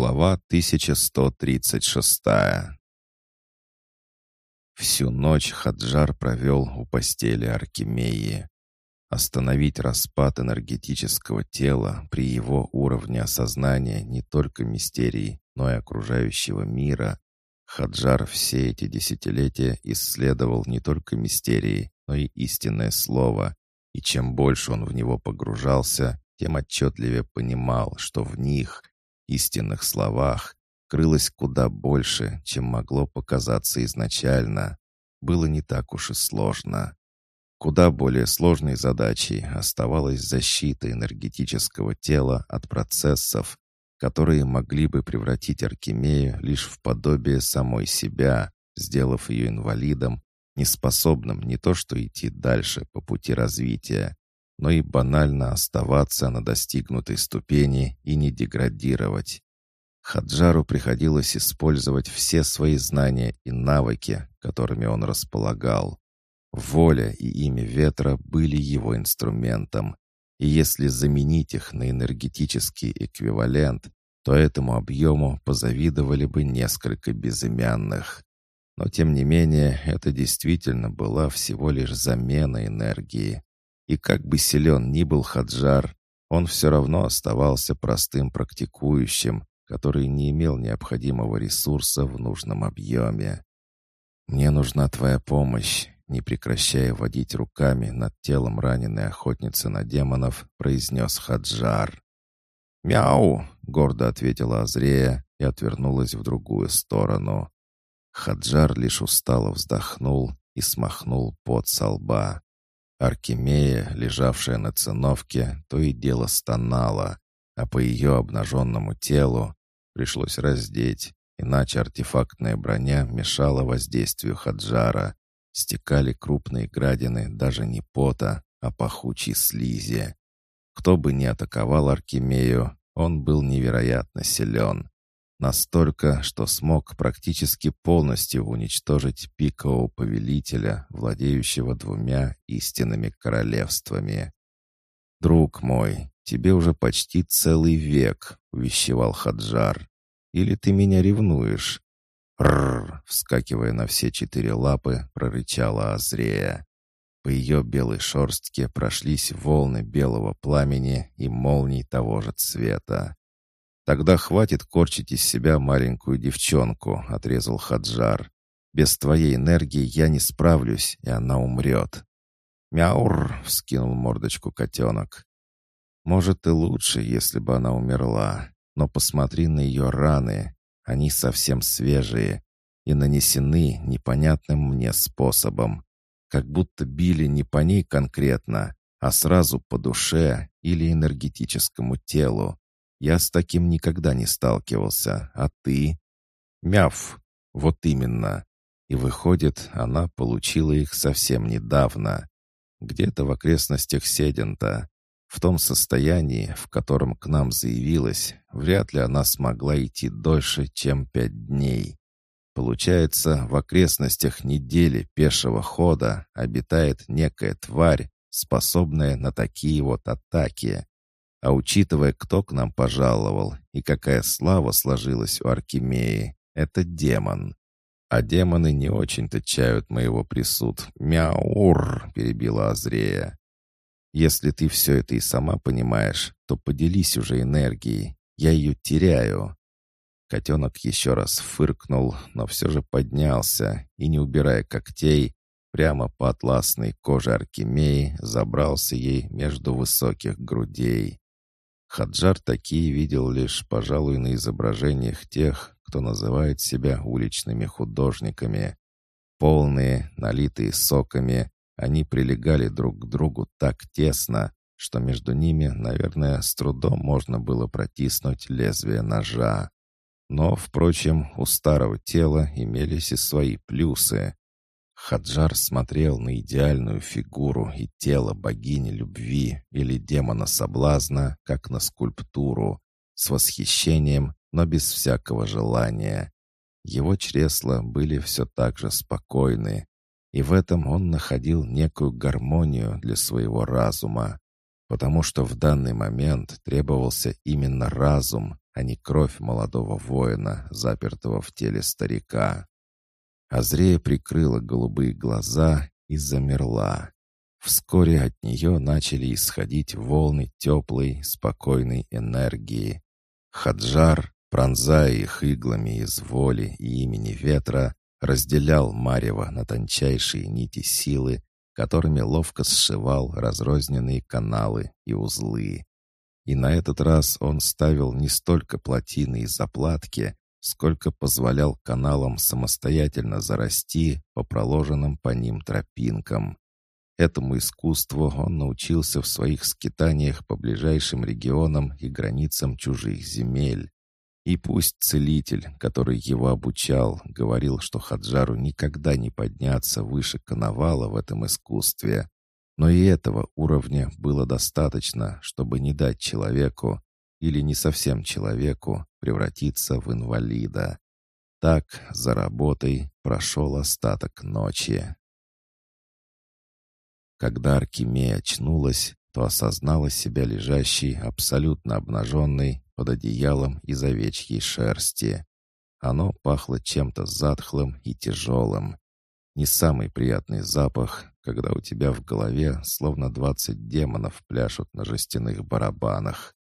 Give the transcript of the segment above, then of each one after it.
Глава 1136 Всю ночь Хаджар провел у постели Аркемии. Остановить распад энергетического тела при его уровне осознания не только мистерий, но и окружающего мира. Хаджар все эти десятилетия исследовал не только мистерии, но и истинное слово, и чем больше он в него погружался, тем отчетливее понимал, что в них, истинных словах, крылось куда больше, чем могло показаться изначально. Было не так уж и сложно. Куда более сложной задачей оставалась защита энергетического тела от процессов, которые могли бы превратить Аркемию лишь в подобие самой себя, сделав ее инвалидом, неспособным не то что идти дальше по пути развития, но и банально оставаться на достигнутой ступени и не деградировать. Хаджару приходилось использовать все свои знания и навыки, которыми он располагал. Воля и имя ветра были его инструментом, и если заменить их на энергетический эквивалент, то этому объему позавидовали бы несколько безымянных. Но тем не менее, это действительно была всего лишь замена энергии. И как бы силен ни был Хаджар, он все равно оставался простым практикующим, который не имел необходимого ресурса в нужном объеме. «Мне нужна твоя помощь», — не прекращая водить руками над телом раненой охотницы на демонов, произнес Хаджар. «Мяу!» — гордо ответила Азрея и отвернулась в другую сторону. Хаджар лишь устало вздохнул и смахнул пот со лба. Аркемия, лежавшая на циновке, то и дело стонала, а по ее обнаженному телу пришлось раздеть, иначе артефактная броня мешала воздействию Хаджара. Стекали крупные градины даже не пота, а пахучей слизи. Кто бы ни атаковал Аркемию, он был невероятно силен. Настолько, что смог практически полностью уничтожить пикового повелителя, владеющего двумя истинными королевствами. «Друг мой, тебе уже почти целый век», — увещевал Хаджар. «Или ты меня ревнуешь?» «Рррр!» — вскакивая на все четыре лапы, прорычала Азрея. По ее белой шорстке прошлись волны белого пламени и молний того же цвета. «Тогда хватит корчить из себя маленькую девчонку», — отрезал Хаджар. «Без твоей энергии я не справлюсь, и она умрет». «Мяур!» — вскинул мордочку котенок. «Может, и лучше, если бы она умерла, но посмотри на ее раны. Они совсем свежие и нанесены непонятным мне способом. Как будто били не по ней конкретно, а сразу по душе или энергетическому телу. Я с таким никогда не сталкивался, а ты? Мяв, вот именно. И выходит, она получила их совсем недавно. Где-то в окрестностях Седента. В том состоянии, в котором к нам заявилась, вряд ли она смогла идти дольше, чем пять дней. Получается, в окрестностях недели пешего хода обитает некая тварь, способная на такие вот атаки. А учитывая, кто к нам пожаловал и какая слава сложилась у Аркемии, это демон. А демоны не очень-то чают моего присуд. «Мяур!» — перебила Азрея. «Если ты все это и сама понимаешь, то поделись уже энергией. Я ее теряю». Котенок еще раз фыркнул, но все же поднялся и, не убирая когтей, прямо по атласной коже Аркемии забрался ей между высоких грудей. Хаджар такие видел лишь, пожалуй, на изображениях тех, кто называет себя уличными художниками. Полные, налитые соками, они прилегали друг к другу так тесно, что между ними, наверное, с трудом можно было протиснуть лезвие ножа. Но, впрочем, у старого тела имелись и свои плюсы. Хаджар смотрел на идеальную фигуру и тело богини любви или демона соблазна, как на скульптуру, с восхищением, но без всякого желания. Его чресла были все так же спокойны, и в этом он находил некую гармонию для своего разума, потому что в данный момент требовался именно разум, а не кровь молодого воина, запертого в теле старика. Азрея прикрыла голубые глаза и замерла. Вскоре от нее начали исходить волны теплой, спокойной энергии. Хаджар, пронзая их иглами из воли и имени ветра, разделял Марева на тончайшие нити силы, которыми ловко сшивал разрозненные каналы и узлы. И на этот раз он ставил не столько плотины и заплатки, сколько позволял каналам самостоятельно зарасти по проложенным по ним тропинкам. Этому искусству он научился в своих скитаниях по ближайшим регионам и границам чужих земель. И пусть целитель, который его обучал, говорил, что Хаджару никогда не подняться выше коновала в этом искусстве, но и этого уровня было достаточно, чтобы не дать человеку, или не совсем человеку, превратиться в инвалида. Так, за работой, прошел остаток ночи. Когда Аркемия очнулась, то осознала себя лежащей абсолютно обнаженной под одеялом из овечьей шерсти. Оно пахло чем-то затхлым и тяжелым. Не самый приятный запах, когда у тебя в голове словно двадцать демонов пляшут на жестяных барабанах.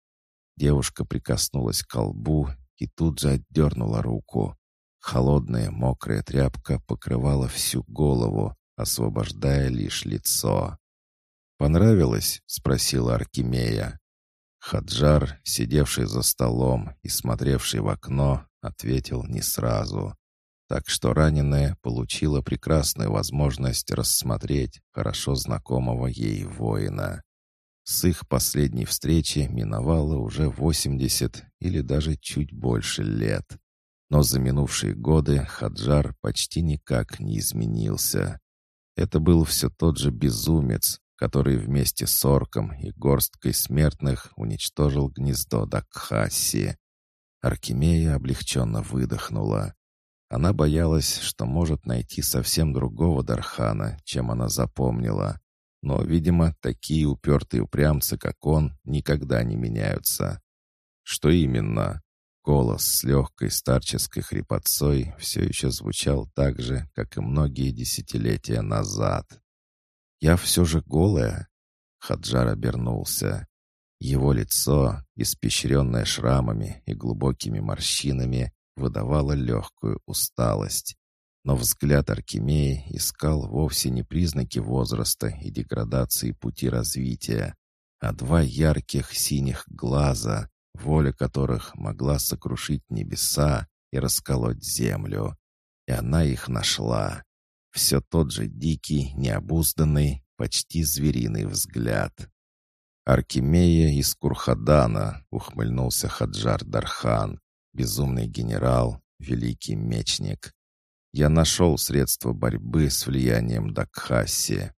Девушка прикоснулась к колбу и тут же отдернула руку. Холодная мокрая тряпка покрывала всю голову, освобождая лишь лицо. «Понравилось?» — спросила Аркемия. Хаджар, сидевший за столом и смотревший в окно, ответил не сразу. Так что раненая получила прекрасную возможность рассмотреть хорошо знакомого ей воина. С их последней встречи миновало уже 80 или даже чуть больше лет. Но за минувшие годы Хаджар почти никак не изменился. Это был все тот же безумец, который вместе с орком и горсткой смертных уничтожил гнездо Дакхаси. Аркемия облегченно выдохнула. Она боялась, что может найти совсем другого Дархана, чем она запомнила. Но, видимо, такие упертые упрямцы, как он, никогда не меняются. Что именно? Голос с легкой старческой хрипотцой все еще звучал так же, как и многие десятилетия назад. «Я все же голая?» Хаджар обернулся. Его лицо, испещренное шрамами и глубокими морщинами, выдавало легкую усталость. Но взгляд Аркемии искал вовсе не признаки возраста и деградации пути развития, а два ярких синих глаза, воля которых могла сокрушить небеса и расколоть землю. И она их нашла. Все тот же дикий, необузданный, почти звериный взгляд. «Аркемия из Курхадана», — ухмыльнулся Хаджар Дархан, безумный генерал, великий мечник. «Я нашел средства борьбы с влиянием Дакхаси».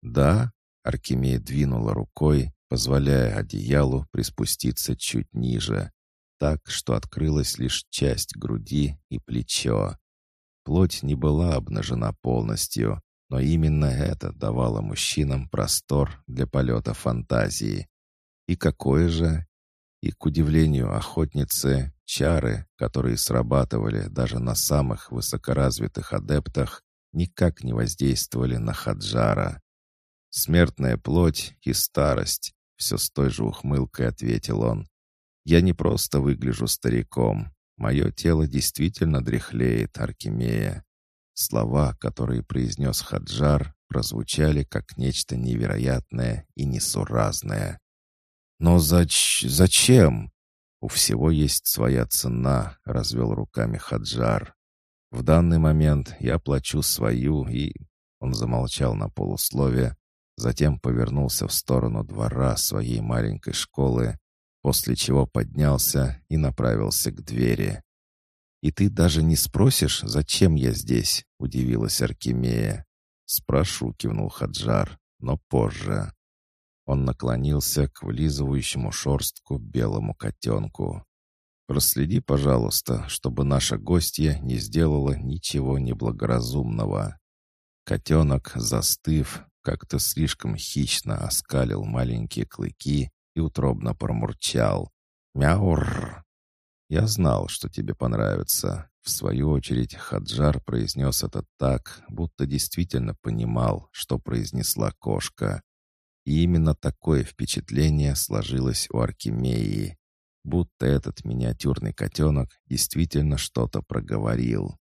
«Да?» — Аркемия двинула рукой, позволяя одеялу приспуститься чуть ниже, так, что открылась лишь часть груди и плечо. Плоть не была обнажена полностью, но именно это давало мужчинам простор для полета фантазии. И какое же? И, к удивлению охотницы, чары, которые срабатывали даже на самых высокоразвитых адептах, никак не воздействовали на Хаджара. «Смертная плоть и старость», — все с той же ухмылкой ответил он. «Я не просто выгляжу стариком. Мое тело действительно дряхлеет, Аркемия. Слова, которые произнес Хаджар, прозвучали как нечто невероятное и несуразное. «Но зач... зачем?» «У всего есть своя цена», — развел руками Хаджар. «В данный момент я плачу свою и...» Он замолчал на полуслове, затем повернулся в сторону двора своей маленькой школы, после чего поднялся и направился к двери. «И ты даже не спросишь, зачем я здесь?» — удивилась Аркемия. «Спрошу», — кивнул Хаджар, — «но позже». Он наклонился к вылизывающему шорстку белому котенку. «Проследи, пожалуйста, чтобы наша гостья не сделала ничего неблагоразумного». Котенок, застыв, как-то слишком хищно оскалил маленькие клыки и утробно промурчал. «Мяур!» «Я знал, что тебе понравится». В свою очередь Хаджар произнес это так, будто действительно понимал, что произнесла кошка. И именно такое впечатление сложилось у Аркемии, будто этот миниатюрный котенок действительно что-то проговорил.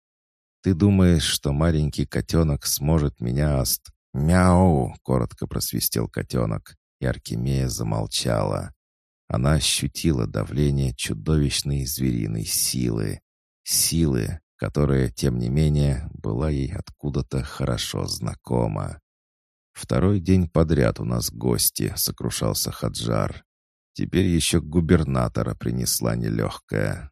«Ты думаешь, что маленький котенок сможет меня ост...» «Мяу!» — коротко просвистел котенок, и Аркемия замолчала. Она ощутила давление чудовищной звериной силы. Силы, которая, тем не менее, была ей откуда-то хорошо знакома. «Второй день подряд у нас гости», — сокрушался Хаджар. «Теперь еще губернатора принесла нелегкая.